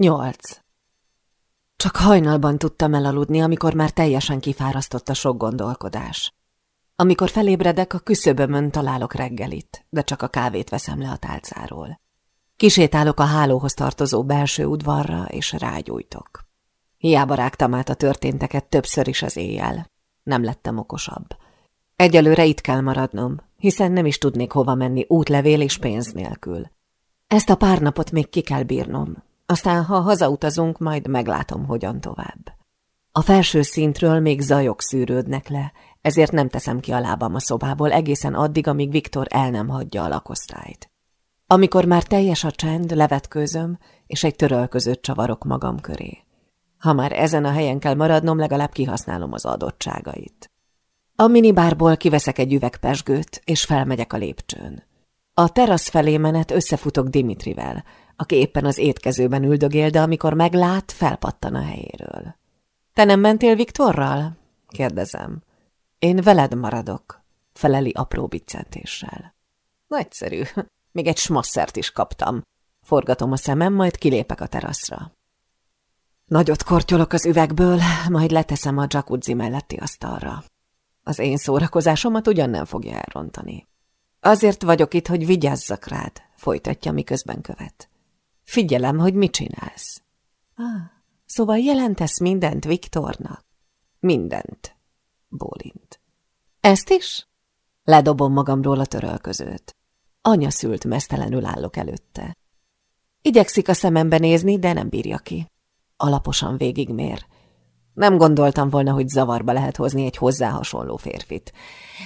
Nyolc. Csak hajnalban tudtam elaludni, amikor már teljesen kifárasztott a sok gondolkodás. Amikor felébredek, a küszöbömön találok reggelit, de csak a kávét veszem le a tálcáról. Kisétálok a hálóhoz tartozó belső udvarra, és rágyújtok. Hiába rágtam át a történteket többször is az éjjel. Nem lettem okosabb. Egyelőre itt kell maradnom, hiszen nem is tudnék hova menni útlevél és pénz nélkül. Ezt a pár napot még ki kell bírnom, aztán, ha hazautazunk, majd meglátom, hogyan tovább. A felső szintről még zajok szűrődnek le, ezért nem teszem ki a lábam a szobából egészen addig, amíg Viktor el nem hagyja a lakosztályt. Amikor már teljes a csend, levetkőzöm, és egy törölközőt csavarok magam köré. Ha már ezen a helyen kell maradnom, legalább kihasználom az adottságait. A minibárból kiveszek egy üvegpesgőt, és felmegyek a lépcsőn. A terasz felé menet összefutok Dimitrivel, aki éppen az étkezőben üldögél, de amikor meglát, felpattan a helyéről. – Te nem mentél Viktorral? – kérdezem. – Én veled maradok – feleli apró biccentéssel. – Nagyszerű. Még egy smasszert is kaptam. Forgatom a szemem, majd kilépek a teraszra. Nagyot kortyolok az üvegből, majd leteszem a jacuzzi melletti asztalra. Az én szórakozásomat ugyan nem fogja elrontani. Azért vagyok itt, hogy vigyázzak rád, folytatja, miközben követ. Figyelem, hogy mit csinálsz. Ah, szóval jelentesz mindent Viktornak? Mindent, bólint. Ezt is? Ledobom magamról a törölközőt. Anya szült mesztelenül állok előtte. Igyekszik a szemembe nézni, de nem bírja ki. Alaposan végigmér. Nem gondoltam volna, hogy zavarba lehet hozni egy hozzá hasonló férfit.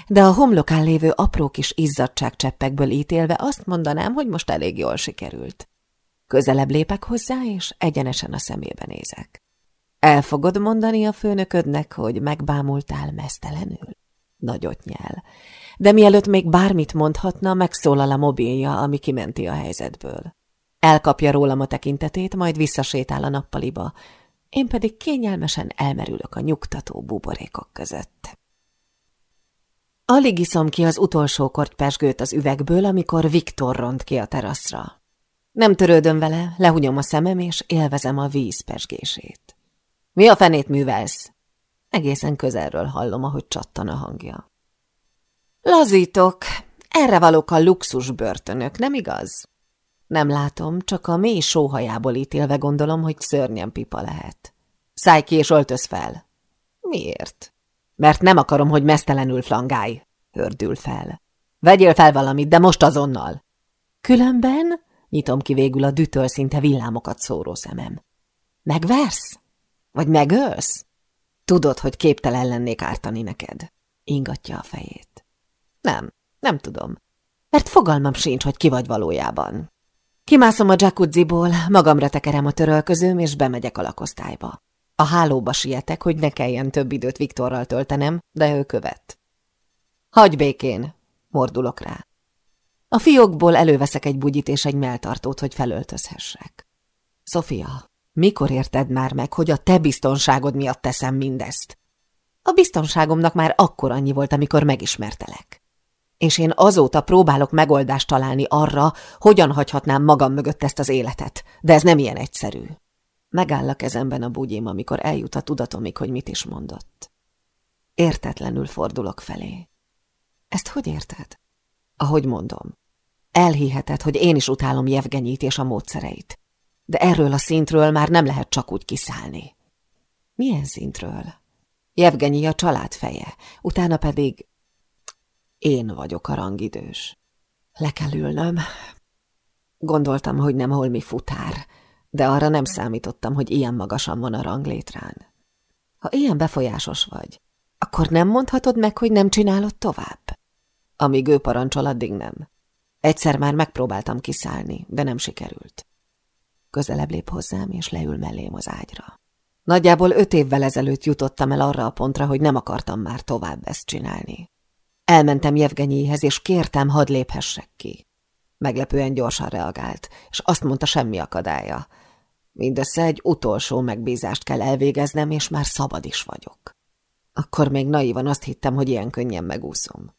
De a homlokán lévő apró kis izzadságcseppekből ítélve azt mondanám, hogy most elég jól sikerült. Közelebb lépek hozzá, és egyenesen a szemébe nézek. El fogod mondani a főnöködnek, hogy megbámultál mesztelenül? Nagyot nyel. De mielőtt még bármit mondhatna, megszólal a mobilja, ami kimenti a helyzetből. Elkapja rólam a tekintetét, majd visszasétál a nappaliba, én pedig kényelmesen elmerülök a nyugtató buborékok között. Alig iszom ki az utolsó kortypesgőt az üvegből, amikor Viktor ront ki a teraszra. Nem törődöm vele, lehunyom a szemem, és élvezem a víz. Mi a fenét művelsz? Egészen közelről hallom, ahogy csattan a hangja. Lazítok, erre valók a luxus börtönök, nem igaz? Nem látom, csak a mély sóhajából ítélve gondolom, hogy szörnyen pipa lehet. Szállj ki és öltöz fel. Miért? Mert nem akarom, hogy mesztelenül flangálj, hördül fel. Vegyél fel valamit, de most azonnal. Különben Nyitom ki végül a dütöl szinte villámokat szóró szemem. Megversz? Vagy megölsz? Tudod, hogy képtelen lennék ártani neked. Ingatja a fejét. Nem, nem tudom. Mert fogalmam sincs, hogy ki vagy valójában. Kimászom a jacuzziból, magamra tekerem a törölközőm, és bemegyek a lakosztályba. A hálóba sietek, hogy ne kelljen több időt Viktorral töltenem, de ő követ. Hagy békén, mordulok rá. A fiókból előveszek egy bugyit és egy melltartót, hogy felöltözhessek. Sofia, mikor érted már meg, hogy a te biztonságod miatt teszem mindezt? A biztonságomnak már akkor annyi volt, amikor megismertelek. És én azóta próbálok megoldást találni arra, hogyan hagyhatnám magam mögött ezt az életet, de ez nem ilyen egyszerű. Megáll a kezemben a bugyim, amikor eljut a tudatomig, hogy mit is mondott. Értetlenül fordulok felé. Ezt hogy érted? Ahogy mondom, elhiheted, hogy én is utálom Jevgenyit és a módszereit. De erről a szintről már nem lehet csak úgy kiszállni. Milyen szintről? Jevgenyi a család feje, utána pedig én vagyok a rangidős. Le kell ülnöm. Gondoltam, hogy nem holmi futár, de arra nem számítottam, hogy ilyen magasan van a ranglétrán. Ha ilyen befolyásos vagy, akkor nem mondhatod meg, hogy nem csinálod tovább? Amíg ő parancsol, addig nem. Egyszer már megpróbáltam kiszállni, de nem sikerült. Közelebb lép hozzám, és leül mellém az ágyra. Nagyjából öt évvel ezelőtt jutottam el arra a pontra, hogy nem akartam már tovább ezt csinálni. Elmentem Jevgenyéhez, és kértem, hadd léphessek ki. Meglepően gyorsan reagált, és azt mondta, semmi akadálya. Mindössze egy utolsó megbízást kell elvégeznem, és már szabad is vagyok. Akkor még naívan azt hittem, hogy ilyen könnyen megúszom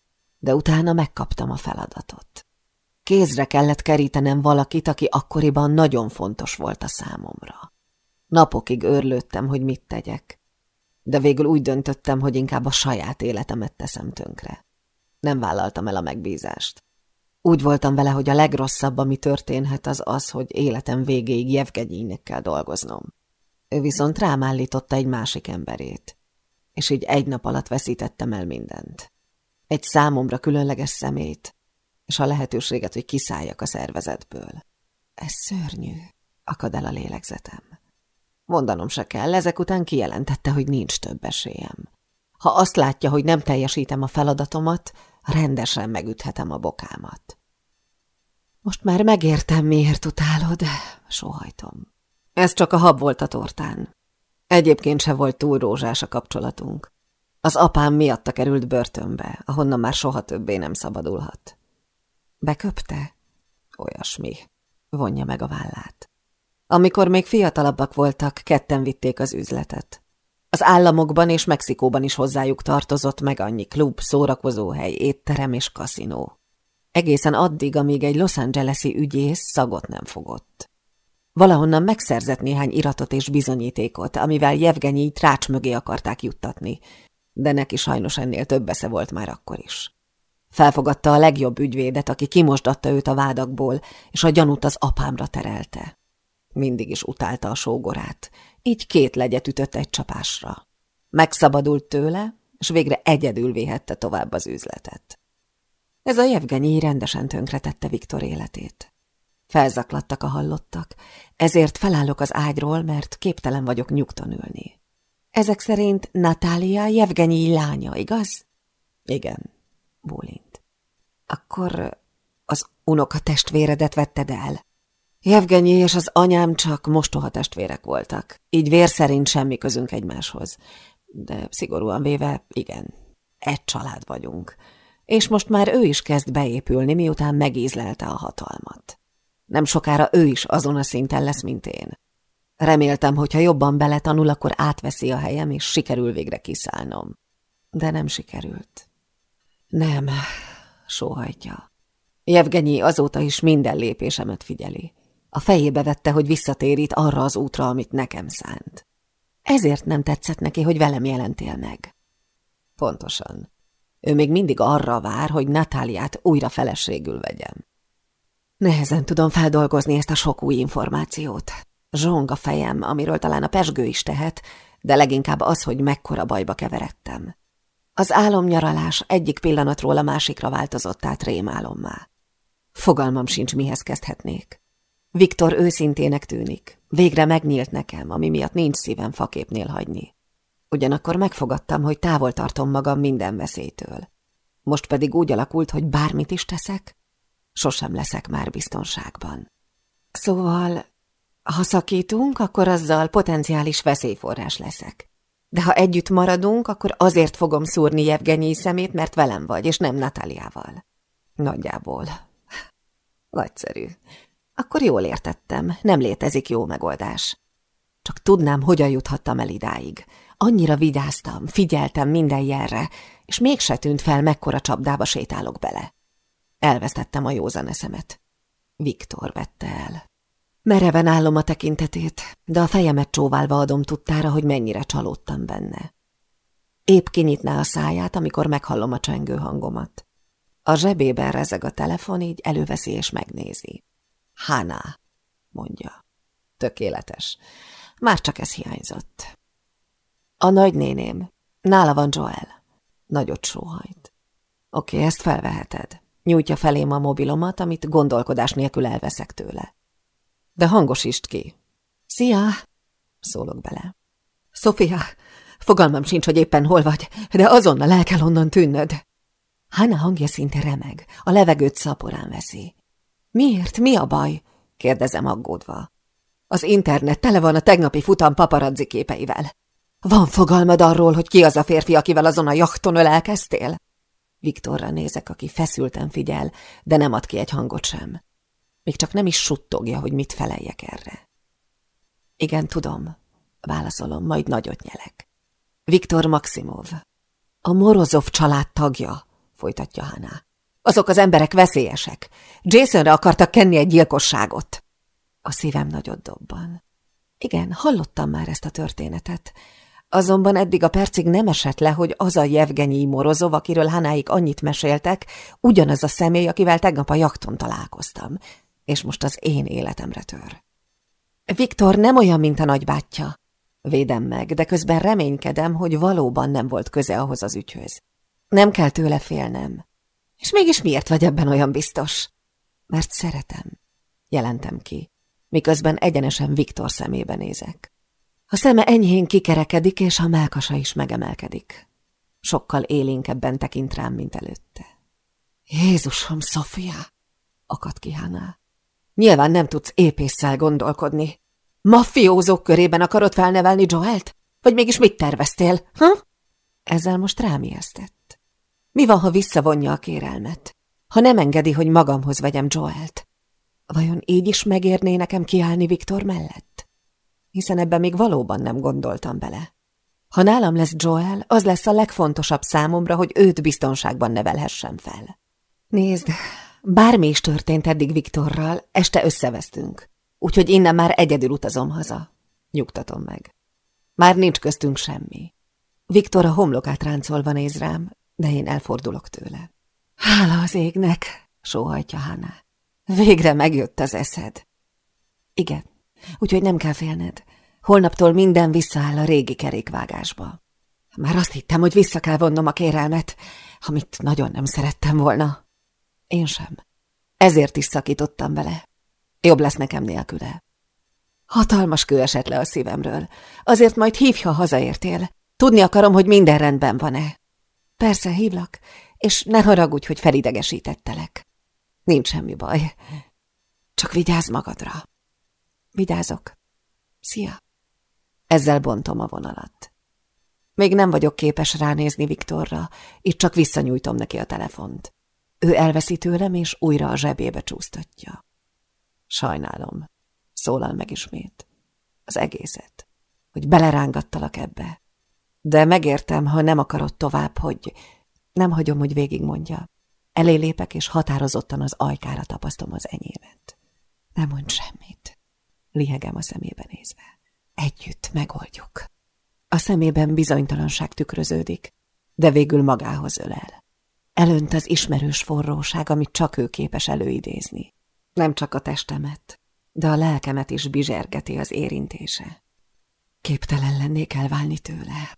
de utána megkaptam a feladatot. Kézre kellett kerítenem valakit, aki akkoriban nagyon fontos volt a számomra. Napokig őrlődtem, hogy mit tegyek, de végül úgy döntöttem, hogy inkább a saját életemet teszem tönkre. Nem vállaltam el a megbízást. Úgy voltam vele, hogy a legrosszabb, ami történhet, az az, hogy életem végéig Jevgenyének kell dolgoznom. Ő viszont rám állította egy másik emberét, és így egy nap alatt veszítettem el mindent. Egy számomra különleges szemét, és a lehetőséget, hogy kiszálljak a szervezetből. Ez szörnyű, akad el a lélegzetem. Mondanom se kell, ezek után kijelentette, hogy nincs több esélyem. Ha azt látja, hogy nem teljesítem a feladatomat, rendesen megüthetem a bokámat. Most már megértem, miért utálod, sohajtom. Ez csak a hab volt a tortán. Egyébként se volt túl rózsás a kapcsolatunk. Az apám miatta került börtönbe, ahonnan már soha többé nem szabadulhat. Beköpte? Olyasmi. Vonja meg a vállát. Amikor még fiatalabbak voltak, ketten vitték az üzletet. Az államokban és Mexikóban is hozzájuk tartozott meg annyi klub, szórakozóhely, étterem és kaszinó. Egészen addig, amíg egy Los Angeles-i ügyész szagot nem fogott. Valahonnan megszerzett néhány iratot és bizonyítékot, amivel Jevgenyi trács mögé akarták juttatni, de neki sajnos ennél több esze volt már akkor is. Felfogadta a legjobb ügyvédet, aki kimosdatta őt a vádakból, és a gyanút az apámra terelte. Mindig is utálta a sógorát, így két legyet ütött egy csapásra. Megszabadult tőle, és végre egyedül véhette tovább az üzletet. Ez a Jevgenyi rendesen tönkretette Viktor életét. Felzaklattak a hallottak, ezért felállok az ágyról, mert képtelen vagyok nyugton ülni. Ezek szerint Natália Jevgenyi lánya, igaz? Igen, bólint. Akkor az unoka testvéredet vetted el? Jevgenyi és az anyám csak mostoha testvérek voltak, így vér szerint semmi közünk egymáshoz. De szigorúan véve, igen, egy család vagyunk. És most már ő is kezd beépülni, miután megízlelte a hatalmat. Nem sokára ő is azon a szinten lesz, mint én. Reméltem, hogy ha jobban beletanul, akkor átveszi a helyem, és sikerül végre kiszállnom. De nem sikerült. Nem, sóhajtja. Jevgenyi azóta is minden lépésemet figyeli. A fejébe vette, hogy visszatérít arra az útra, amit nekem szánt. Ezért nem tetszett neki, hogy velem jelentél meg. Pontosan. Ő még mindig arra vár, hogy Natáliát újra feleségül vegyem. Nehezen tudom feldolgozni ezt a sok új információt. Zsong a fejem, amiről talán a pesgő is tehet, de leginkább az, hogy mekkora bajba keveredtem. Az álomnyaralás egyik pillanatról a másikra változott át rémálommá. Fogalmam sincs, mihez kezdhetnék. Viktor őszintének tűnik. Végre megnyílt nekem, ami miatt nincs szívem faképnél hagyni. Ugyanakkor megfogadtam, hogy távol tartom magam minden veszélytől. Most pedig úgy alakult, hogy bármit is teszek, sosem leszek már biztonságban. Szóval, ha szakítunk, akkor azzal potenciális veszélyforrás leszek. De ha együtt maradunk, akkor azért fogom szúrni Jevgenyi szemét, mert velem vagy, és nem Natáliával. Nagyjából. Nagyszerű. Akkor jól értettem, nem létezik jó megoldás. Csak tudnám, hogyan juthattam el idáig. Annyira vigyáztam, figyeltem minden jelre, és mégse tűnt fel, mekkora csapdába sétálok bele. Elvesztettem a józan eszemet. Viktor vette el. Mereven állom a tekintetét, de a fejemet csóválva adom tudtára, hogy mennyire csalódtam benne. Épp kinyitná a száját, amikor meghallom a csengő hangomat. A zsebében rezeg a telefon, így előveszi és megnézi. Hana, mondja. Tökéletes. Már csak ez hiányzott. A nagynéném. Nála van Joel. Nagyot sóhajt. Oké, ezt felveheted. Nyújtja felém a mobilomat, amit gondolkodás nélkül elveszek tőle. De hangosítsd ki. Szia! Szólok bele. Sofia, fogalmam sincs, hogy éppen hol vagy, de azonnal el kell onnan tűnnöd. Hanna hangja szinte remeg, a levegőt szaporán veszi. Miért? Mi a baj? kérdezem aggódva. Az internet tele van a tegnapi futam paparazzi képeivel. Van fogalmad arról, hogy ki az a férfi, akivel azon a jachton ölelkeztél? Viktorra nézek, aki feszülten figyel, de nem ad ki egy hangot sem. Még csak nem is suttogja, hogy mit feleljek erre. Igen, tudom, válaszolom, majd nagyot nyelek. Viktor Maximov. A Morozov család tagja, folytatja Hana. Azok az emberek veszélyesek. Jasonre akartak kenni egy gyilkosságot. A szívem nagyot dobban. Igen, hallottam már ezt a történetet. Azonban eddig a percig nem esett le, hogy az a Jevgenyi Morozov, akiről Hanáik annyit meséltek, ugyanaz a személy, akivel tegnap a jakton találkoztam, és most az én életemre tör. Viktor nem olyan, mint a nagybátyja. Védem meg, de közben reménykedem, hogy valóban nem volt köze ahhoz az ügyhöz. Nem kell tőle félnem. És mégis miért vagy ebben olyan biztos? Mert szeretem, jelentem ki, miközben egyenesen Viktor szemébe nézek. A szeme enyhén kikerekedik, és a melkasa is megemelkedik. Sokkal élénkebben tekint rám, mint előtte. Jézusom, Sofia! akad ki Hannah. Nyilván nem tudsz épésszel gondolkodni. Mafiózók körében akarod felnevelni Joelt? Vagy mégis mit terveztél, ha? Ezzel most rám ijesztett. Mi van, ha visszavonja a kérelmet? Ha nem engedi, hogy magamhoz vegyem Joelt? Vajon így is megérné nekem kiállni Viktor mellett? Hiszen ebben még valóban nem gondoltam bele. Ha nálam lesz Joel, az lesz a legfontosabb számomra, hogy őt biztonságban nevelhessem fel. Nézd, bármi is történt eddig Viktorral, este összevesztünk. Úgyhogy innen már egyedül utazom haza. Nyugtatom meg. Már nincs köztünk semmi. Viktor a homlokát ráncolva néz rám, de én elfordulok tőle. Hála az égnek, sóhajtja Hanna. Végre megjött az eszed. Igen, úgyhogy nem kell félned. Holnaptól minden visszaáll a régi kerékvágásba. Már azt hittem, hogy vissza kell vonnom a kérelmet, amit nagyon nem szerettem volna. Én sem. Ezért is szakítottam vele. Jobb lesz nekem nélküle. Hatalmas kő esett le a szívemről. Azért majd hívj, ha hazaértél. Tudni akarom, hogy minden rendben van-e. Persze, hívlak, és ne haragudj, hogy felidegesítettelek. Nincs semmi baj. Csak vigyázz magadra. Vigyázok. Szia. Ezzel bontom a vonalat. Még nem vagyok képes ránézni Viktorra, itt csak visszanyújtom neki a telefont. Ő elveszi tőlem, és újra a zsebébe csúsztatja. Sajnálom, szólal meg ismét. Az egészet, hogy belerángattalak ebbe. De megértem, ha nem akarod tovább, hogy nem hagyom, hogy végigmondja. Elé lépek, és határozottan az ajkára tapasztom az enyémet. Nem mond semmit. Lihegem a szemébe nézve. Együtt megoldjuk. A szemében bizonytalanság tükröződik, de végül magához ölel. Elönt az ismerős forróság, amit csak ő képes előidézni. Nem csak a testemet, de a lelkemet is bizsergeti az érintése. Képtelen lennék elválni tőle.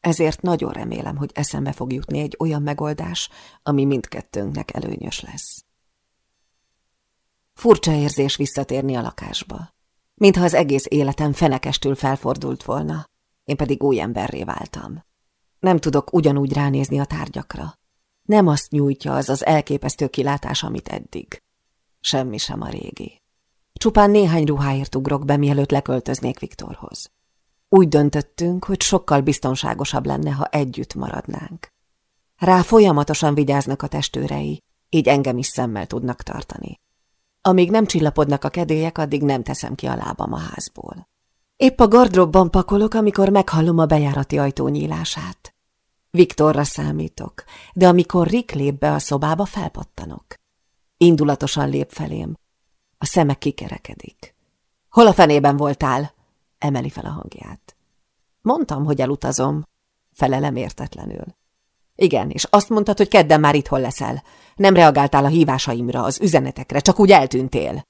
Ezért nagyon remélem, hogy eszembe fog jutni egy olyan megoldás, ami mindkettőnknek előnyös lesz. Furcsa érzés visszatérni a lakásba. Mintha az egész életem fenekestül felfordult volna, én pedig új emberré váltam. Nem tudok ugyanúgy ránézni a tárgyakra. Nem azt nyújtja az az elképesztő kilátás, amit eddig. Semmi sem a régi. Csupán néhány ruháért ugrok be, mielőtt leköltöznék Viktorhoz. Úgy döntöttünk, hogy sokkal biztonságosabb lenne, ha együtt maradnánk. Rá folyamatosan vigyáznak a testőrei, így engem is szemmel tudnak tartani. Amíg nem csillapodnak a kedélyek, addig nem teszem ki a lábam a házból. Épp a gardróbban pakolok, amikor meghallom a bejárati ajtó nyílását. Viktorra számítok, de amikor Rick lép be a szobába, felpattanok. Indulatosan lép felém. A szeme kikerekedik. Hol a fenében voltál? Emeli fel a hangját. Mondtam, hogy elutazom. Felelem értetlenül. Igen, és azt mondtad, hogy kedden már itthon leszel. Nem reagáltál a hívásaimra, az üzenetekre, csak úgy eltűntél.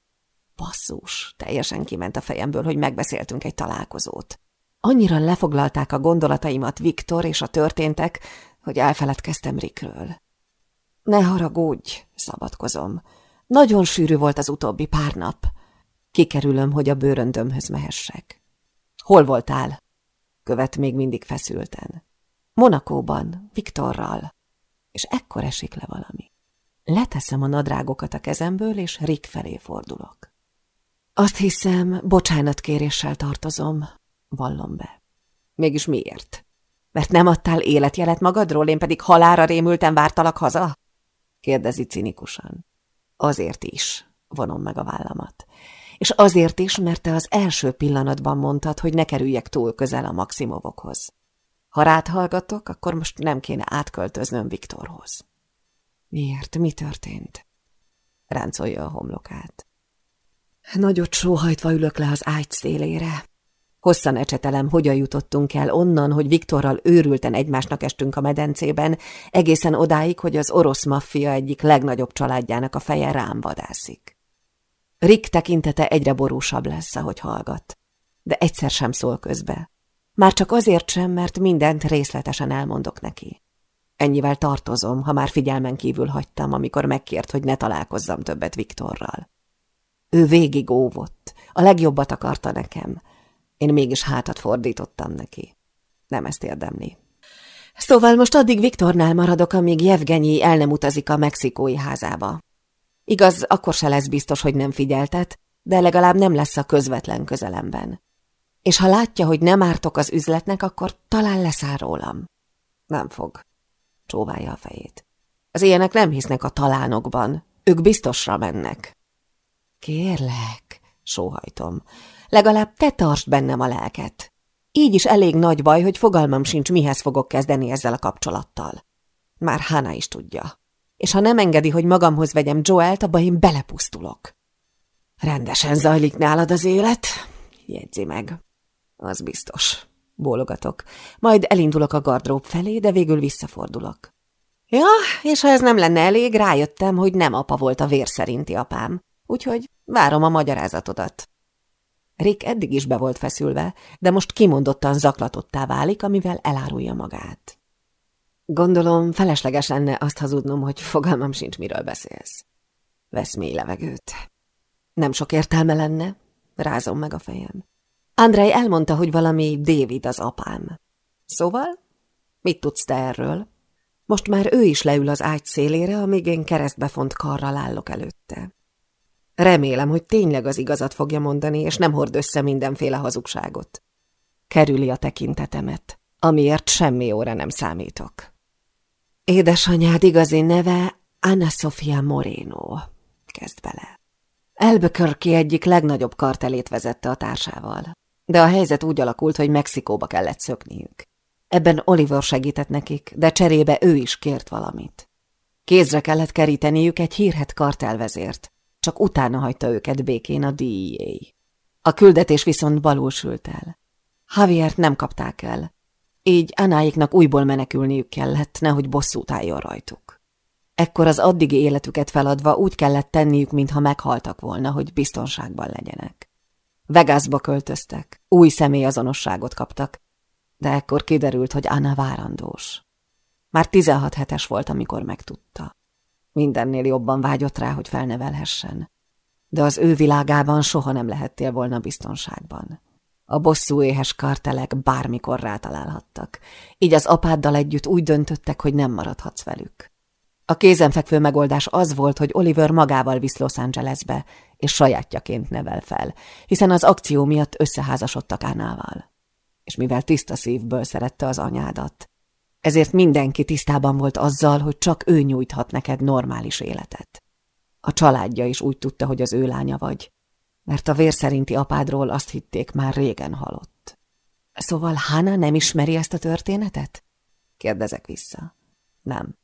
Basszus, teljesen kiment a fejemből, hogy megbeszéltünk egy találkozót. Annyira lefoglalták a gondolataimat Viktor és a történtek, hogy elfeledkeztem Rikről. Ne haragudj, szabadkozom. Nagyon sűrű volt az utóbbi pár nap. Kikerülöm, hogy a bőröndömhöz mehessek. Hol voltál? Követ még mindig feszülten. Monakóban, Viktorral. És ekkor esik le valami. Leteszem a nadrágokat a kezemből, és Rick felé fordulok. Azt hiszem, bocsánatkéréssel tartozom, vallom be. Mégis miért? Mert nem adtál életjelet magadról, én pedig halára rémülten vártalak haza? kérdezi cinikusan. Azért is, vonom meg a vállamat. És azért is, mert te az első pillanatban mondtad, hogy ne kerüljek túl közel a Maximovokhoz. Ha rád hallgatok, akkor most nem kéne átköltöznöm Viktorhoz. Miért? Mi történt? Ráncolja a homlokát. Nagyot sóhajtva ülök le az ágy szélére. Hosszan ecsetelem, hogyan jutottunk el onnan, hogy Viktorral őrülten egymásnak estünk a medencében, egészen odáig, hogy az orosz maffia egyik legnagyobb családjának a feje rám vadászik. Rick tekintete egyre borúsabb lesz, ahogy hallgat, de egyszer sem szól közbe. Már csak azért sem, mert mindent részletesen elmondok neki. Ennyivel tartozom, ha már figyelmen kívül hagytam, amikor megkért, hogy ne találkozzam többet Viktorral. Ő végig óvott, a legjobbat akarta nekem. Én mégis hátat fordítottam neki. Nem ezt érdemli. Szóval most addig Viktornál maradok, amíg Jevgenyi el nem utazik a mexikói házába. Igaz, akkor se lesz biztos, hogy nem figyeltet, de legalább nem lesz a közvetlen közelemben. És ha látja, hogy nem ártok az üzletnek, akkor talán leszáll rólam. Nem fog. Csóválja a fejét. Az ilyenek nem hisznek a talánokban. Ők biztosra mennek. Kérlek, sóhajtom, legalább te tartsd bennem a lelket. Így is elég nagy baj, hogy fogalmam sincs, mihez fogok kezdeni ezzel a kapcsolattal. Már Hana is tudja. És ha nem engedi, hogy magamhoz vegyem Joelt, abba én belepusztulok. Rendesen zajlik nálad az élet, jegyzi meg. Az biztos. Bólogatok. Majd elindulok a gardrób felé, de végül visszafordulok. Ja, és ha ez nem lenne elég, rájöttem, hogy nem apa volt a vér szerinti apám úgyhogy várom a magyarázatodat. Rick eddig is be volt feszülve, de most kimondottan zaklatottá válik, amivel elárulja magát. Gondolom, felesleges lenne azt hazudnom, hogy fogalmam sincs, miről beszélsz. Vesz mély levegőt. Nem sok értelme lenne, rázom meg a fejem. Andrei elmondta, hogy valami David az apám. Szóval? Mit tudsz te erről? Most már ő is leül az ágy szélére, amíg én keresztbefont karral állok előtte. Remélem, hogy tényleg az igazat fogja mondani, és nem hord össze mindenféle hazugságot. Kerüli a tekintetemet, amiért semmi óra nem számítok. Édesanyád igazi neve Anna Sofia Moreno, kezd bele. Elbökörki egyik legnagyobb kartelét vezette a társával, de a helyzet úgy alakult, hogy Mexikóba kellett szökniük. Ebben Oliver segített nekik, de cserébe ő is kért valamit. Kézre kellett keríteniük egy hírhet kartelvezért, csak utána hagyta őket békén a DEA. A küldetés viszont balul sült el. Javiert nem kapták el, így Anáiknak újból menekülniük kellett, nehogy bosszút álljon rajtuk. Ekkor az addigi életüket feladva úgy kellett tenniük, mintha meghaltak volna, hogy biztonságban legyenek. Vegasba költöztek, új személyazonosságot kaptak, de ekkor kiderült, hogy Anna várandós. Már 16 hetes volt, amikor megtudta. Mindennél jobban vágyott rá, hogy felnevelhessen. De az ő világában soha nem lehettél volna biztonságban. A bosszú éhes kartelek bármikor rátalálhattak, így az apáddal együtt úgy döntöttek, hogy nem maradhatsz velük. A kézenfekvő megoldás az volt, hogy Oliver magával visz Los Angelesbe, és sajátjaként nevel fel, hiszen az akció miatt összeházasodtak Ánával. És mivel tiszta szívből szerette az anyádat, ezért mindenki tisztában volt azzal, hogy csak ő nyújthat neked normális életet. A családja is úgy tudta, hogy az ő lánya vagy, mert a vér szerinti apádról azt hitték, már régen halott. Szóval Hana nem ismeri ezt a történetet? Kérdezek vissza. Nem.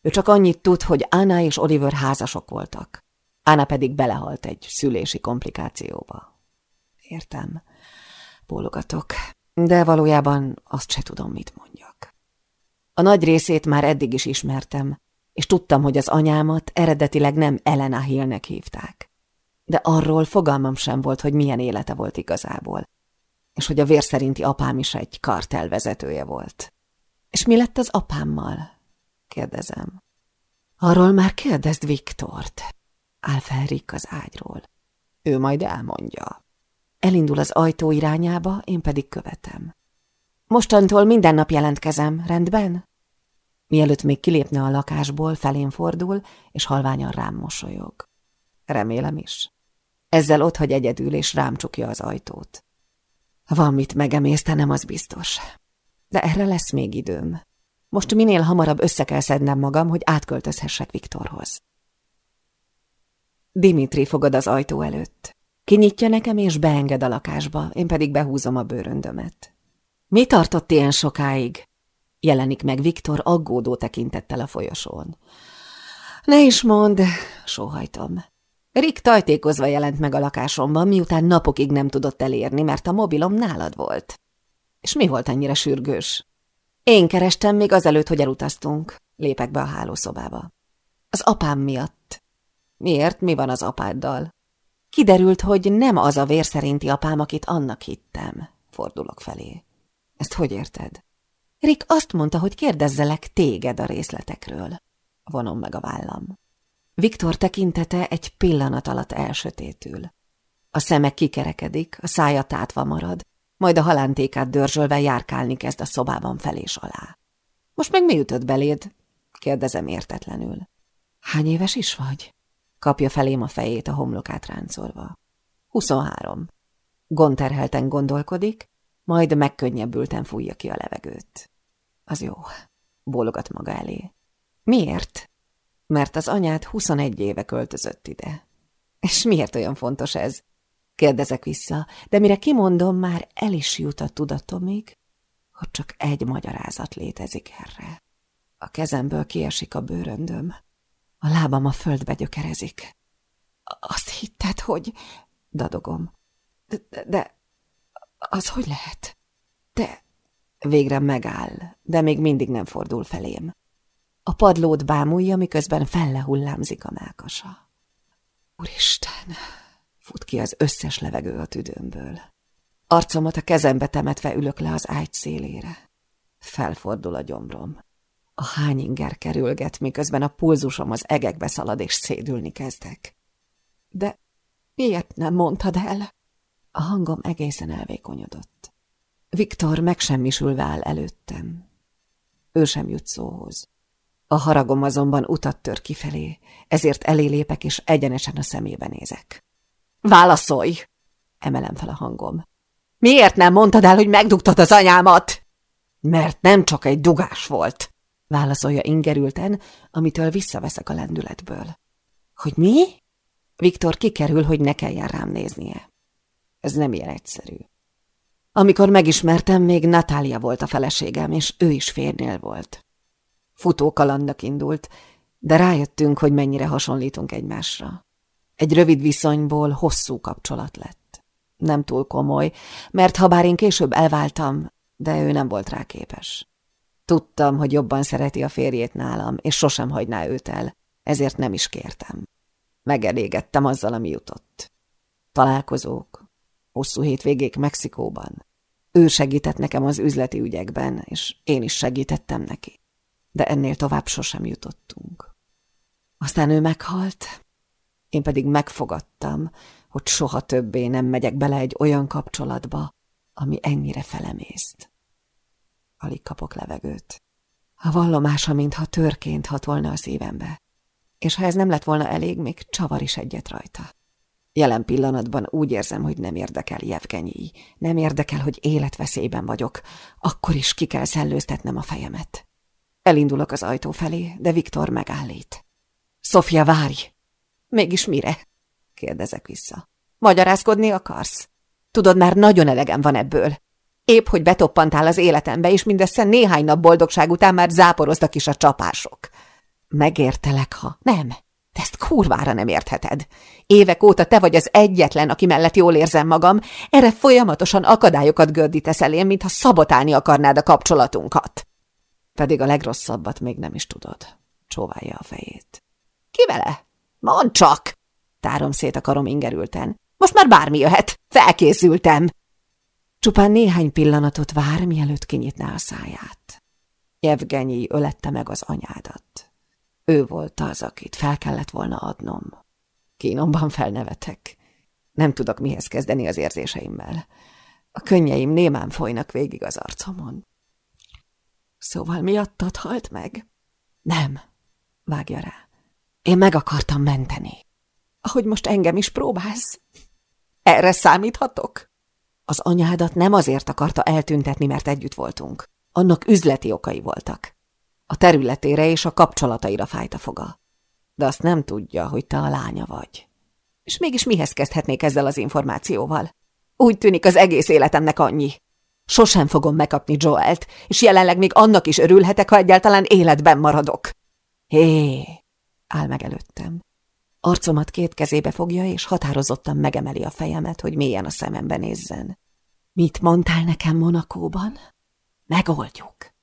Ő csak annyit tud, hogy Anna és Oliver házasok voltak. Anna pedig belehalt egy szülési komplikációba. Értem. Bólogatok. De valójában azt se tudom, mit mondjak. A nagy részét már eddig is ismertem, és tudtam, hogy az anyámat eredetileg nem Elena Hillnek hívták. De arról fogalmam sem volt, hogy milyen élete volt igazából, és hogy a vér szerinti apám is egy kartel vezetője volt. És mi lett az apámmal? kérdezem. Arról már kérdezd Viktort. Áll fel Rick az ágyról. Ő majd elmondja. Elindul az ajtó irányába, én pedig követem. Mostantól minden nap jelentkezem, rendben? Mielőtt még kilépne a lakásból, felén fordul, és halványan rám mosolyog. Remélem is. Ezzel ott hagy egyedül, és rám csukja az ajtót. Van mit megemésztenem, az biztos. De erre lesz még időm. Most minél hamarabb össze kell szednem magam, hogy átköltözhessek Viktorhoz. Dimitri fogad az ajtó előtt. Kinyitja nekem, és beenged a lakásba, én pedig behúzom a bőröndömet. Mi tartott ilyen sokáig? Jelenik meg Viktor aggódó tekintettel a folyosón. Ne is mondd, sóhajtom. Rick tajtékozva jelent meg a lakásomban, miután napokig nem tudott elérni, mert a mobilom nálad volt. És mi volt annyira sürgős? Én kerestem még azelőtt, hogy elutaztunk. Lépek be a hálószobába. Az apám miatt. Miért? Mi van az apáddal? Kiderült, hogy nem az a vér szerinti apám, akit annak hittem. Fordulok felé. Ezt hogy érted? Rick azt mondta, hogy kérdezzelek téged a részletekről. Vonom meg a vállam. Viktor tekintete egy pillanat alatt elsötétül. A szeme kikerekedik, a szája tátva marad, majd a halántékát dörzsölve járkálni kezd a szobában fel és alá. Most meg mi ütött beléd? kérdezem értetlenül. Hány éves is vagy? Kapja felém a fejét a homlokát ráncolva. Huszonhárom. Gonterhelten gondolkodik, majd megkönnyebbülten fújja ki a levegőt. Az jó. Bólogat maga elé. Miért? Mert az anyát 21 éve költözött ide. És miért olyan fontos ez? Kérdezek vissza, de mire kimondom, már el is jut a tudatomig, hogy csak egy magyarázat létezik erre. A kezemből kiesik a bőröndöm. A lábam a földbe gyökerezik. Azt hitted, hogy... Dadogom. De, de az hogy lehet? De... Végre megáll, de még mindig nem fordul felém. A padlót bámulja, miközben fellehullámzik a mákasa. Úristen! Fut ki az összes levegő a tüdőmből. Arcomat a kezembe temetve ülök le az ágy szélére. Felfordul a gyomrom. A hányinger kerülget, miközben a pulzusom az egekbe szalad, és szédülni kezdek. De miért nem mondtad el? A hangom egészen elvékonyodott. Viktor megsemmisülve áll előttem. Ő sem jut szóhoz. A haragom azonban utat tör kifelé, ezért elélépek, és egyenesen a szemébe nézek. Válaszolj! Emelem fel a hangom. Miért nem mondtad el, hogy megdugtad az anyámat? Mert nem csak egy dugás volt, válaszolja ingerülten, amitől visszaveszek a lendületből. Hogy mi? Viktor kikerül, hogy ne kelljen rám néznie. Ez nem ilyen egyszerű. Amikor megismertem, még Natália volt a feleségem, és ő is férnél volt. Futókalandnak indult, de rájöttünk, hogy mennyire hasonlítunk egymásra. Egy rövid viszonyból hosszú kapcsolat lett. Nem túl komoly, mert ha bár én később elváltam, de ő nem volt rá képes. Tudtam, hogy jobban szereti a férjét nálam, és sosem hagyná őt el, ezért nem is kértem. Megelégettem azzal, ami jutott. Találkozók, hosszú hétvégék Mexikóban. Ő segített nekem az üzleti ügyekben, és én is segítettem neki. De ennél tovább sosem jutottunk. Aztán ő meghalt, én pedig megfogadtam, hogy soha többé nem megyek bele egy olyan kapcsolatba, ami ennyire felemészt. Alig kapok levegőt. A vallomása, mintha törként hat volna a szívembe. És ha ez nem lett volna elég, még csavar is egyet rajta. Jelen pillanatban úgy érzem, hogy nem érdekel Jevgenyi, nem érdekel, hogy életveszélyben vagyok, akkor is ki kell szellőztetnem a fejemet. Elindulok az ajtó felé, de Viktor megállít. Sofia, várj! Mégis mire? kérdezek vissza. Magyarázkodni akarsz? Tudod, már nagyon elegem van ebből. Épp, hogy betoppantál az életembe, és mindössze néhány nap boldogság után már záporoztak is a csapások. Megértelek, ha nem. Te ezt kurvára nem értheted. Évek óta te vagy az egyetlen, aki mellett jól érzem magam, erre folyamatosan akadályokat gördítesz elém, mintha szabotálni akarnád a kapcsolatunkat. Pedig a legrosszabbat még nem is tudod. Csóválja a fejét. Ki vele? Mondd csak! Tárom szét a karom ingerülten. Most már bármi jöhet. Felkészültem. Csupán néhány pillanatot vár, mielőtt kinyitná a száját. Evgenyi ölette meg az anyádat. Ő volt az, akit fel kellett volna adnom. Kínomban felnevetek. Nem tudok mihez kezdeni az érzéseimmel. A könnyeim némán folynak végig az arcomon. Szóval miattad halt meg? Nem, vágja rá. Én meg akartam menteni. Ahogy most engem is próbálsz. Erre számíthatok? Az anyádat nem azért akarta eltüntetni, mert együtt voltunk. Annak üzleti okai voltak. A területére és a kapcsolataira fájt a foga. De azt nem tudja, hogy te a lánya vagy. És mégis mihez kezdhetnék ezzel az információval? Úgy tűnik az egész életemnek annyi. Sosem fogom megkapni Joelt, és jelenleg még annak is örülhetek, ha egyáltalán életben maradok. Hé, áll meg előttem. Arcomat két kezébe fogja, és határozottan megemeli a fejemet, hogy mélyen a szemembe nézzen. Mit mondtál nekem Monakóban? Megoldjuk.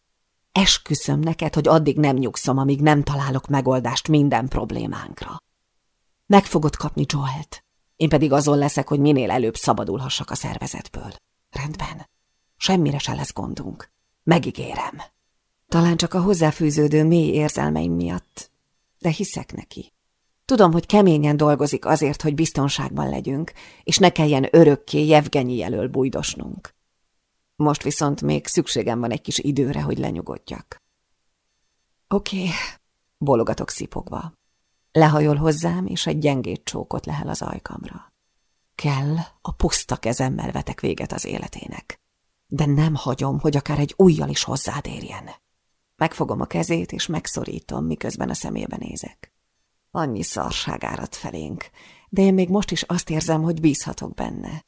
Esküszöm neked, hogy addig nem nyugszom, amíg nem találok megoldást minden problémánkra. Meg fogod kapni Joelt. Én pedig azon leszek, hogy minél előbb szabadulhassak a szervezetből. Rendben. Semmire se lesz gondunk. Megígérem. Talán csak a hozzáfűződő mély érzelmeim miatt, de hiszek neki. Tudom, hogy keményen dolgozik azért, hogy biztonságban legyünk, és ne kelljen örökké Jevgenyi elől bújdosnunk. Most viszont még szükségem van egy kis időre, hogy lenyugodjak. Oké, bologatok szipogva. Lehajol hozzám, és egy gyengét csókot lehel az ajkamra. Kell, a puszta kezemmel vetek véget az életének. De nem hagyom, hogy akár egy ujjal is hozzád érjen. Megfogom a kezét, és megszorítom, miközben a szemébe nézek. Annyi szarság árad felénk, de én még most is azt érzem, hogy bízhatok benne.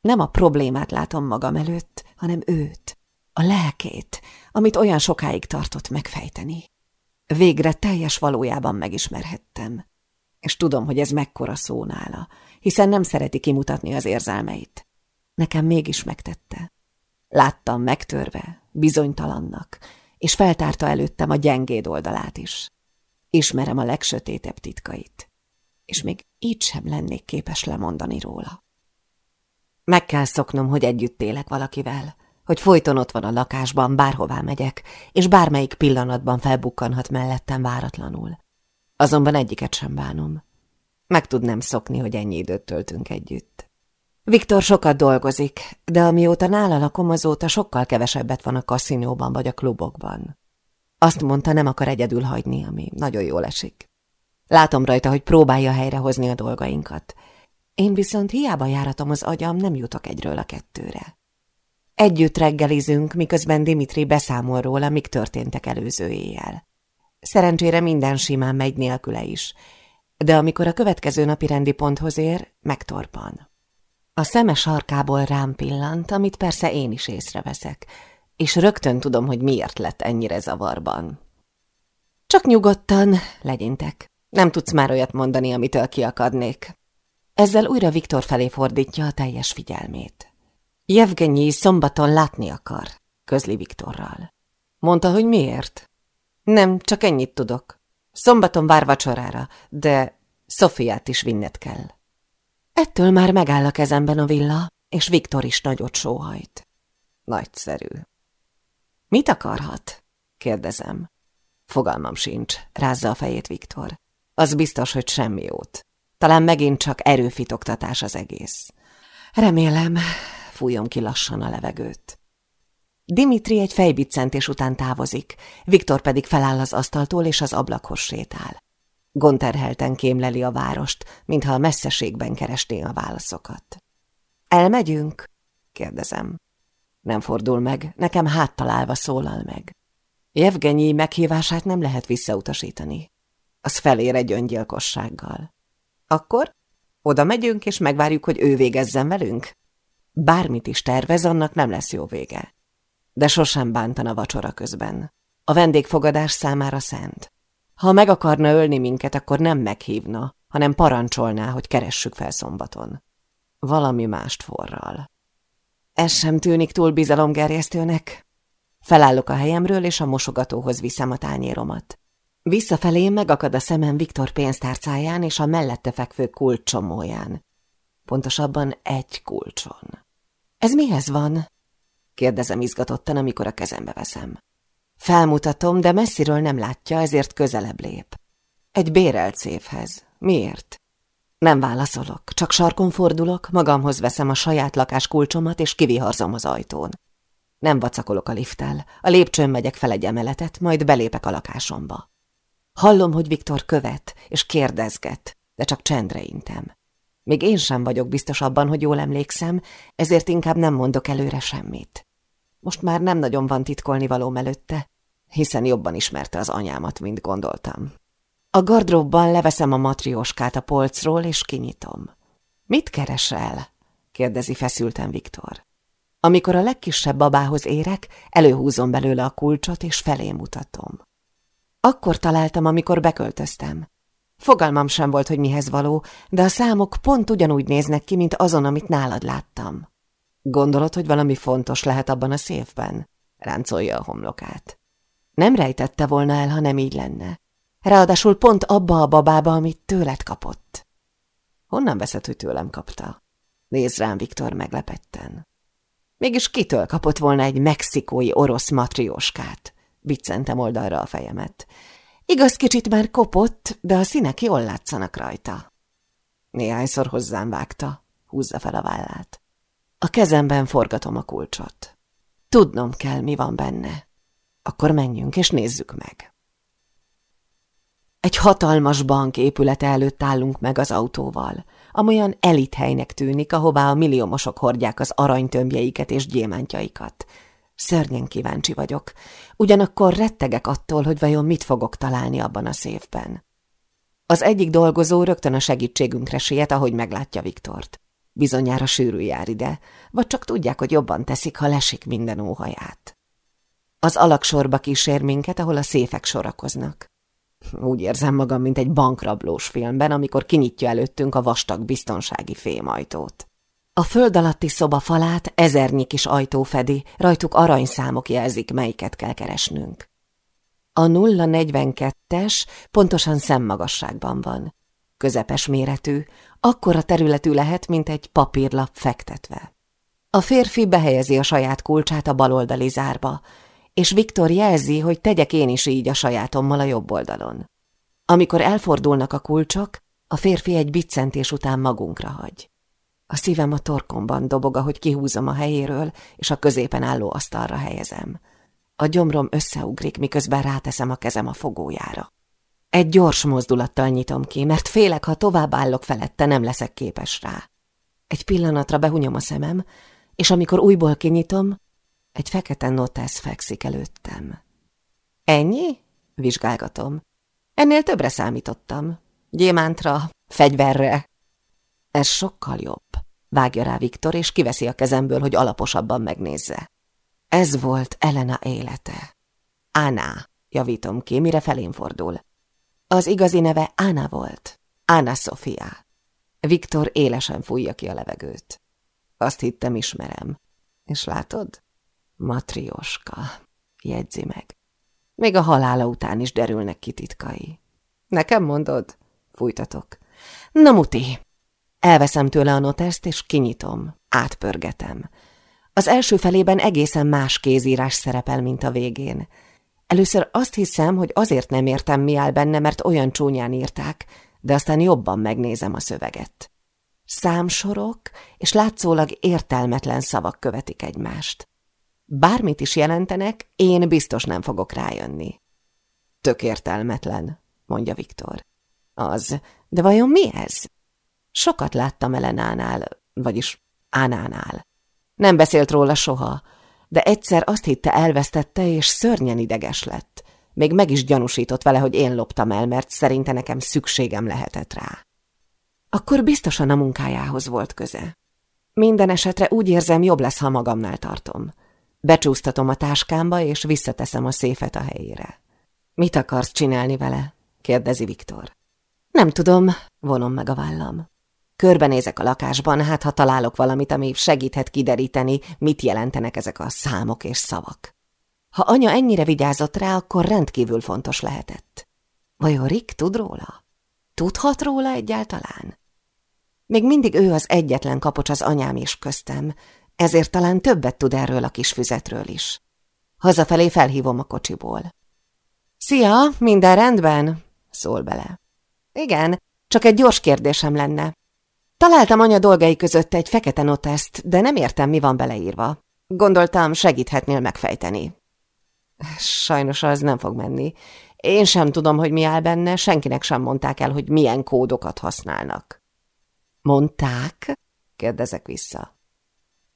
Nem a problémát látom magam előtt, hanem őt, a lelkét, amit olyan sokáig tartott megfejteni. Végre teljes valójában megismerhettem. És tudom, hogy ez mekkora szó nála, hiszen nem szereti kimutatni az érzelmeit. Nekem mégis megtette. Láttam megtörve, bizonytalannak, és feltárta előttem a gyengéd oldalát is. Ismerem a legsötétebb titkait, és még így sem lennék képes lemondani róla. Meg kell szoknom, hogy együtt élek valakivel, hogy folyton ott van a lakásban, bárhová megyek, és bármelyik pillanatban felbukkanhat mellettem váratlanul. Azonban egyiket sem bánom. Meg tudnám szokni, hogy ennyi időt töltünk együtt. Viktor sokat dolgozik, de amióta nála lakom, azóta sokkal kevesebbet van a kaszinóban vagy a klubokban. Azt mondta, nem akar egyedül hagyni, ami nagyon jól esik. Látom rajta, hogy próbálja helyrehozni a dolgainkat. Én viszont hiába járatom az agyam, nem jutok egyről a kettőre. Együtt reggelizünk, miközben Dimitri beszámol róla, mik történtek előző éjjel. Szerencsére minden simán megy nélküle is, de amikor a következő napi rendi ponthoz ér, megtorpan. A szeme sarkából rám pillant, amit persze én is észreveszek, és rögtön tudom, hogy miért lett ennyire zavarban. Csak nyugodtan, legyintek. Nem tudsz már olyat mondani, amitől kiakadnék. Ezzel újra Viktor felé fordítja a teljes figyelmét. Jevgenyi szombaton látni akar, közli Viktorral. Mondta, hogy miért? Nem, csak ennyit tudok. Szombaton vár vacsorára, de Szofiát is vinned kell. Ettől már megáll a kezemben a villa, és Viktor is nagyot sóhajt. Nagyszerű. Mit akarhat? kérdezem. Fogalmam sincs, rázza a fejét Viktor. Az biztos, hogy semmi jót. Talán megint csak erőfitoktatás az egész. Remélem, fújom ki lassan a levegőt. Dimitri egy fejbiccentés után távozik, Viktor pedig feláll az asztaltól és az ablakhoz sétál. Gonterhelten kémleli a várost, mintha a messzeségben keresné a válaszokat. Elmegyünk? kérdezem. Nem fordul meg, nekem háttalálva szólal meg. Jevgenyi meghívását nem lehet visszautasítani. Az felér egy öngyilkossággal. Akkor oda megyünk, és megvárjuk, hogy ő végezzen velünk? Bármit is tervez, annak nem lesz jó vége. De sosem bántana vacsora közben. A vendégfogadás számára szent. Ha meg akarna ölni minket, akkor nem meghívna, hanem parancsolná, hogy keressük fel szombaton. Valami mást forral. Ez sem tűnik túl bizalomgerjesztőnek. Felállok a helyemről, és a mosogatóhoz viszem a tányéromat. Visszafelé megakad a szemem Viktor pénztárcáján és a mellette fekvő kulcsomóján. Pontosabban egy kulcson. Ez mihez van? kérdezem izgatottan, amikor a kezembe veszem. Felmutatom, de messziről nem látja, ezért közelebb lép. Egy bérelt széfhez. Miért? Nem válaszolok, csak sarkon fordulok, magamhoz veszem a saját lakás kulcsomat, és kiviharzom az ajtón. Nem vacakolok a lifttel, a lépcsőn megyek fel egy emeletet, majd belépek a lakásomba. Hallom, hogy Viktor követ, és kérdezget, de csak csendre intem. Még én sem vagyok biztos abban, hogy jól emlékszem, ezért inkább nem mondok előre semmit. Most már nem nagyon van titkolni valóm előtte, hiszen jobban ismerte az anyámat, mint gondoltam. A gardróbban leveszem a matrioskát a polcról, és kinyitom. Mit keresel? kérdezi feszülten Viktor. Amikor a legkisebb babához érek, előhúzom belőle a kulcsot, és felé mutatom. Akkor találtam, amikor beköltöztem. Fogalmam sem volt, hogy mihez való, de a számok pont ugyanúgy néznek ki, mint azon, amit nálad láttam. Gondolod, hogy valami fontos lehet abban a széfben? Ráncolja a homlokát. Nem rejtette volna el, ha nem így lenne. Ráadásul pont abba a babába, amit tőled kapott. Honnan veszed, hogy tőlem kapta? Néz rám Viktor meglepetten. Mégis kitől kapott volna egy mexikói orosz matrióskát? Viccentem oldalra a fejemet. Igaz, kicsit már kopott, de a színek jól látszanak rajta. Néhányszor hozzám vágta, húzza fel a vállát. A kezemben forgatom a kulcsot. Tudnom kell, mi van benne. Akkor menjünk és nézzük meg. Egy hatalmas bank épülete előtt állunk meg az autóval, amolyan elithelynek tűnik, ahová a milliómosok hordják az aranytömbjeiket és gyémántjaikat. Szörnyen kíváncsi vagyok, ugyanakkor rettegek attól, hogy vajon mit fogok találni abban a széfben. Az egyik dolgozó rögtön a segítségünkre siet, ahogy meglátja Viktort. Bizonyára sűrű jár ide, vagy csak tudják, hogy jobban teszik, ha lesik minden óhaját. Az alaksorba kísér minket, ahol a széfek sorakoznak. Úgy érzem magam, mint egy bankrablós filmben, amikor kinyitja előttünk a vastag biztonsági fémajtót. A föld alatti szoba falát ezernyi kis ajtó fedi, rajtuk aranyszámok jelzik, melyiket kell keresnünk. A 042-es pontosan szemmagasságban van. Közepes méretű, akkora területű lehet, mint egy papírlap fektetve. A férfi behelyezi a saját kulcsát a baloldali zárba, és Viktor jelzi, hogy tegyek én is így a sajátommal a jobb oldalon. Amikor elfordulnak a kulcsok, a férfi egy biccentés után magunkra hagy. A szívem a torkomban dobog, ahogy kihúzom a helyéről, és a középen álló asztalra helyezem. A gyomrom összeugrik, miközben ráteszem a kezem a fogójára. Egy gyors mozdulattal nyitom ki, mert félek, ha tovább állok felette, nem leszek képes rá. Egy pillanatra behunyom a szemem, és amikor újból kinyitom, egy fekete notász fekszik előttem. Ennyi? Vizsgálgatom. Ennél többre számítottam. Gyémántra, fegyverre. Ez sokkal jobb. Vágja rá Viktor, és kiveszi a kezemből, hogy alaposabban megnézze. Ez volt Elena élete. Áná, javítom ki, mire felén fordul. Az igazi neve Ána volt. Ána Sofia. Viktor élesen fújja ki a levegőt. Azt hittem ismerem. És látod? Matrioska, jegyzi meg. Még a halála után is derülnek ki titkai. Nekem mondod? Fújtatok. Na muti! Elveszem tőle a noteszt, és kinyitom, átpörgetem. Az első felében egészen más kézírás szerepel, mint a végén. Először azt hiszem, hogy azért nem értem, mi áll benne, mert olyan csúnyán írták, de aztán jobban megnézem a szöveget. Számsorok és látszólag értelmetlen szavak követik egymást. Bármit is jelentenek, én biztos nem fogok rájönni. Tök értelmetlen, mondja Viktor. Az, de vajon mi ez? Sokat láttam Elenánál, vagyis Ánánál. Nem beszélt róla soha, de egyszer azt hitte elvesztette, és szörnyen ideges lett. Még meg is gyanúsított vele, hogy én loptam el, mert szerinte nekem szükségem lehetett rá. Akkor biztosan a munkájához volt köze. Minden esetre úgy érzem, jobb lesz, ha magamnál tartom. Becsúsztatom a táskámba, és visszateszem a széfet a helyére. Mit akarsz csinálni vele? kérdezi Viktor. Nem tudom, vonom meg a vállam. Körbenézek a lakásban, hát ha találok valamit, ami segíthet kideríteni, mit jelentenek ezek a számok és szavak. Ha anya ennyire vigyázott rá, akkor rendkívül fontos lehetett. Vajon Rick tud róla? Tudhat róla egyáltalán? Még mindig ő az egyetlen kapocs az anyám is köztem, ezért talán többet tud erről a kis füzetről is. Hazafelé felhívom a kocsiból. Szia, minden rendben? szól bele. Igen, csak egy gyors kérdésem lenne. Találtam anya dolgai között egy fekete noteszt, de nem értem, mi van beleírva. Gondoltam, segíthetnél megfejteni. Sajnos az nem fog menni. Én sem tudom, hogy mi áll benne, senkinek sem mondták el, hogy milyen kódokat használnak. Mondták? kérdezek vissza.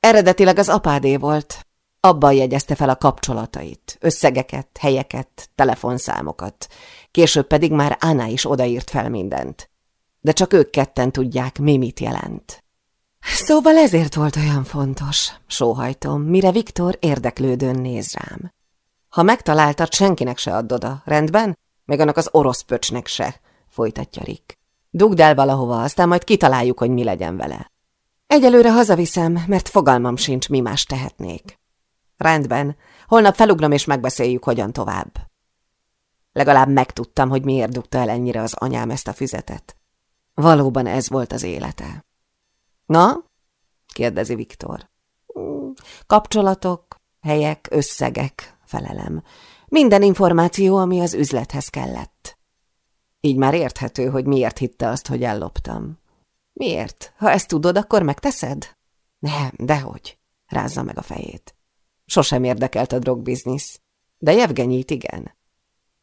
Eredetileg az apádé volt. Abban jegyezte fel a kapcsolatait, összegeket, helyeket, telefonszámokat. Később pedig már Anna is odaírt fel mindent. De csak ők ketten tudják, mi mit jelent. Szóval ezért volt olyan fontos, sóhajtom, mire Viktor érdeklődőn néz rám. Ha megtaláltad, senkinek se add oda, rendben? Meg annak az orosz pöcsnek se. folytatja Rick. Dugd el valahova, aztán majd kitaláljuk, hogy mi legyen vele. Egyelőre hazaviszem, mert fogalmam sincs, mi más tehetnék. Rendben, holnap felugrom és megbeszéljük, hogyan tovább. Legalább megtudtam, hogy miért dugta el ennyire az anyám ezt a füzetet. Valóban ez volt az élete. Na? kérdezi Viktor. Kapcsolatok, helyek, összegek, felelem. Minden információ, ami az üzlethez kellett. Így már érthető, hogy miért hitte azt, hogy elloptam. Miért? Ha ezt tudod, akkor megteszed? Nem, dehogy, rázza meg a fejét. Sosem érdekelt a drogbiznisz, de Jevgenyit igen.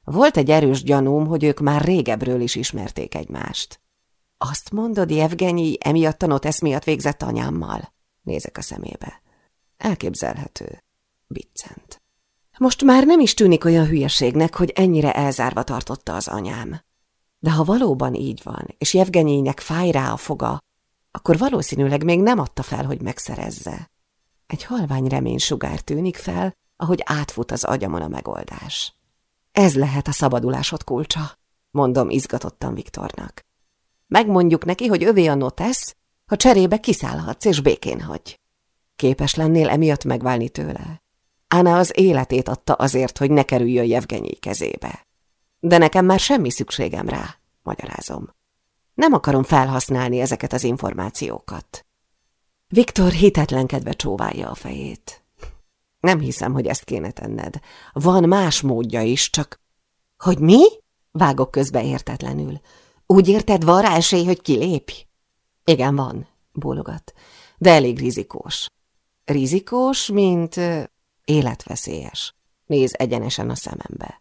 Volt egy erős gyanúm, hogy ők már régebről is ismerték egymást. Azt mondod, Jevgenyi emiatt notesz miatt végzett anyámmal? Nézek a szemébe. Elképzelhető. Biccent. Most már nem is tűnik olyan hülyeségnek, hogy ennyire elzárva tartotta az anyám. De ha valóban így van, és Jevgenyének fáj rá a foga, akkor valószínűleg még nem adta fel, hogy megszerezze. Egy halvány reménysugár tűnik fel, ahogy átfut az agyamon a megoldás. Ez lehet a szabadulásod kulcsa, mondom izgatottan Viktornak. Megmondjuk neki, hogy övé a notesz, ha cserébe kiszállhatsz és békén hagy. Képes lennél emiatt megválni tőle? Ána az életét adta azért, hogy ne kerüljön Jevgenyi kezébe. De nekem már semmi szükségem rá, magyarázom. Nem akarom felhasználni ezeket az információkat. Viktor hitetlenkedve csóválja a fejét. Nem hiszem, hogy ezt kéne tenned. Van más módja is, csak... Hogy mi? Vágok közbe értetlenül. Úgy érted, van rá esély, hogy kilépj? Igen, van, bólogat, de elég rizikós. Rizikós, mint életveszélyes. Néz egyenesen a szemembe.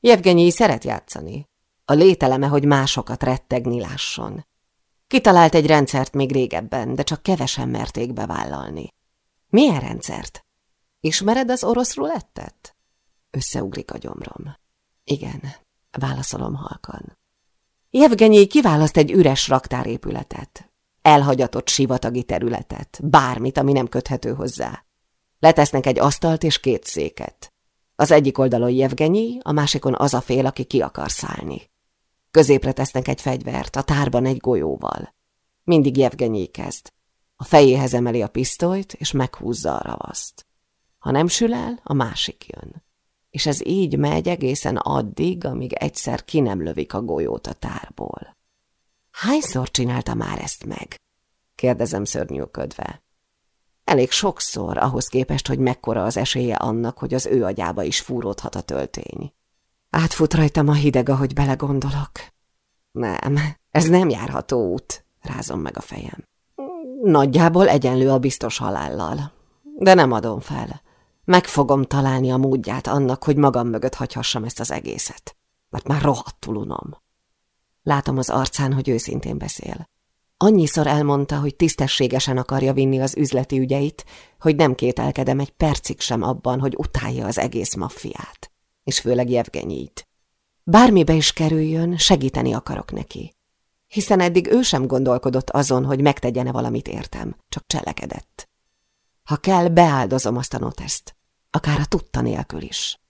Jevgenyi szeret játszani. A lételeme, hogy másokat rettegni lásson. Kitalált egy rendszert még régebben, de csak kevesen merték bevállalni. Milyen rendszert? Ismered az orosz rulettet? Összeugrik a gyomrom. Igen, válaszolom halkan. Jevgenyi kiválaszt egy üres raktárépületet, elhagyatott sivatagi területet, bármit, ami nem köthető hozzá. Letesznek egy asztalt és két széket. Az egyik oldalon Jevgenyi, a másikon az a fél, aki ki akar szállni. Középre tesznek egy fegyvert, a tárban egy golyóval. Mindig Jevgenyi kezd. A fejéhez emeli a pisztolyt, és meghúzza a ravaszt. Ha nem sül el, a másik jön. És ez így megy egészen addig, amíg egyszer ki nem lövik a golyót a tárból. Hányszor csinálta már ezt meg? kérdezem szörnyűködve. Elég sokszor, ahhoz képest, hogy mekkora az esélye annak, hogy az ő agyába is fúródhat a töltény. Átfut rajtam a hideg, ahogy belegondolok. Nem, ez nem járható út, rázom meg a fejem. Nagyjából egyenlő a biztos halállal. De nem adom fel. Meg fogom találni a módját annak, hogy magam mögött hagyhassam ezt az egészet. Mert már rohadtul unom. Látom az arcán, hogy őszintén beszél. Annyiszor elmondta, hogy tisztességesen akarja vinni az üzleti ügyeit, hogy nem kételkedem egy percig sem abban, hogy utálja az egész maffiát. És főleg Jevgenyit. Bármibe is kerüljön, segíteni akarok neki. Hiszen eddig ő sem gondolkodott azon, hogy megtegyene valamit értem, csak cselekedett. Ha kell, beáldozom azt a noteszt, akár a tudta nélkül is.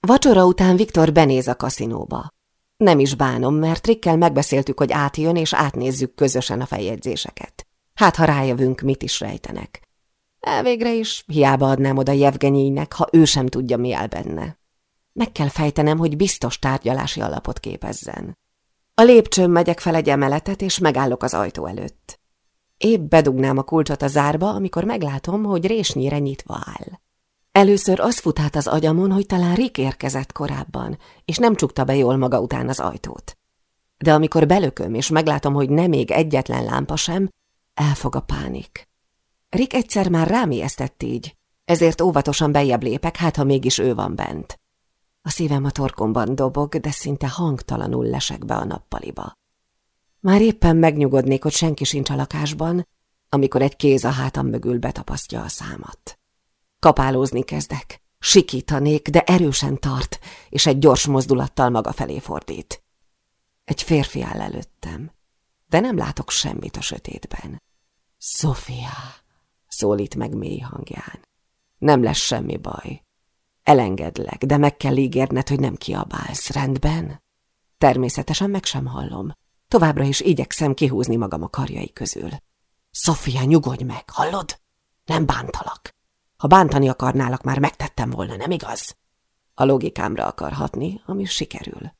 Vacsora után Viktor benéz a kaszinóba. Nem is bánom, mert Trikkel megbeszéltük, hogy átjön, és átnézzük közösen a feljegyzéseket. Hát, ha rájövünk, mit is rejtenek. Elvégre is hiába adnám oda Jevgenyének, ha ő sem tudja, mi áll benne. Meg kell fejtenem, hogy biztos tárgyalási alapot képezzen. A lépcsőn megyek fel egy emeletet, és megállok az ajtó előtt. Épp bedugnám a kulcsot a zárba, amikor meglátom, hogy résnyire nyitva áll. Először az fut át az agyamon, hogy talán Rick érkezett korábban, és nem csukta be jól maga után az ajtót. De amikor belököm, és meglátom, hogy nem még egyetlen lámpa sem, elfog a pánik. Rick egyszer már rám ijesztett így, ezért óvatosan bejebb lépek, hát ha mégis ő van bent. A szívem a torkomban dobog, de szinte hangtalanul lesek be a nappaliba. Már éppen megnyugodnék, hogy senki sincs a lakásban, amikor egy kéz a hátam mögül betapasztja a számat. Kapálózni kezdek, sikítanék, de erősen tart, és egy gyors mozdulattal maga felé fordít. Egy férfi áll előttem, de nem látok semmit a sötétben. Sofia, szólít meg mély hangján. Nem lesz semmi baj. Elengedlek, de meg kell ígérned, hogy nem kiabálsz, rendben? Természetesen meg sem hallom. Továbbra is igyekszem kihúzni magam a karjai közül. Sofia, nyugodj meg, hallod? Nem bántalak. Ha bántani akarnálak, már megtettem volna, nem igaz? A logikámra akar hatni, ami sikerül.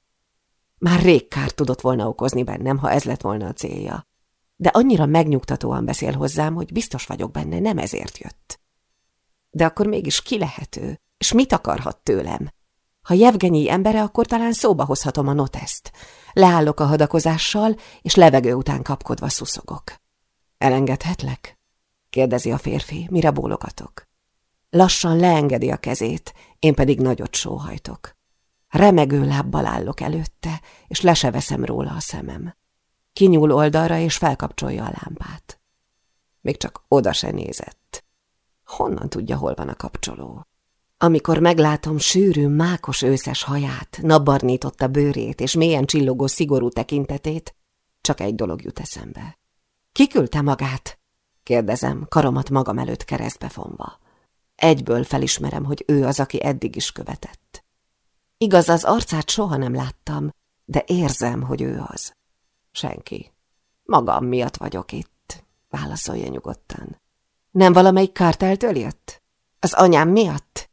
Már rég kárt tudott volna okozni bennem, ha ez lett volna a célja. De annyira megnyugtatóan beszél hozzám, hogy biztos vagyok benne, nem ezért jött. De akkor mégis ki lehető, és mit akarhat tőlem? Ha Jevgenyi embere, akkor talán szóba hozhatom a noteszt. Leállok a hadakozással, és levegő után kapkodva szuszogok. Elengedhetlek? kérdezi a férfi, mire bólogatok. Lassan leengedi a kezét, én pedig nagyot sóhajtok. Remegő lábbal állok előtte, és le se veszem róla a szemem. Kinyúl oldalra, és felkapcsolja a lámpát. Még csak oda se nézett. Honnan tudja, hol van a kapcsoló? Amikor meglátom sűrű, mákos őszes haját, napbarnította bőrét és mélyen csillogó szigorú tekintetét, csak egy dolog jut eszembe. Kiküldte magát? kérdezem, karomat magam előtt keresztbe fonva. Egyből felismerem, hogy ő az, aki eddig is követett. Igaz, az arcát soha nem láttam, de érzem, hogy ő az. Senki. Magam miatt vagyok itt, válaszolja nyugodtan. Nem valamelyik kárteltől jött? Az anyám miatt?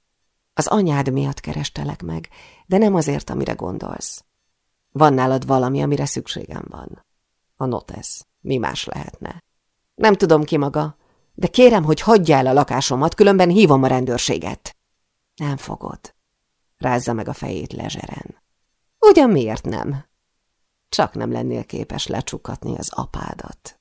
Az anyád miatt kerestelek meg, de nem azért, amire gondolsz. Van nálad valami, amire szükségem van. A notes. Mi más lehetne? Nem tudom ki maga, de kérem, hogy hagyja el a lakásomat, különben hívom a rendőrséget. Nem fogod. Rázza meg a fejét lezseren. Ugyan miért nem? Csak nem lennél képes lecsukatni az apádat.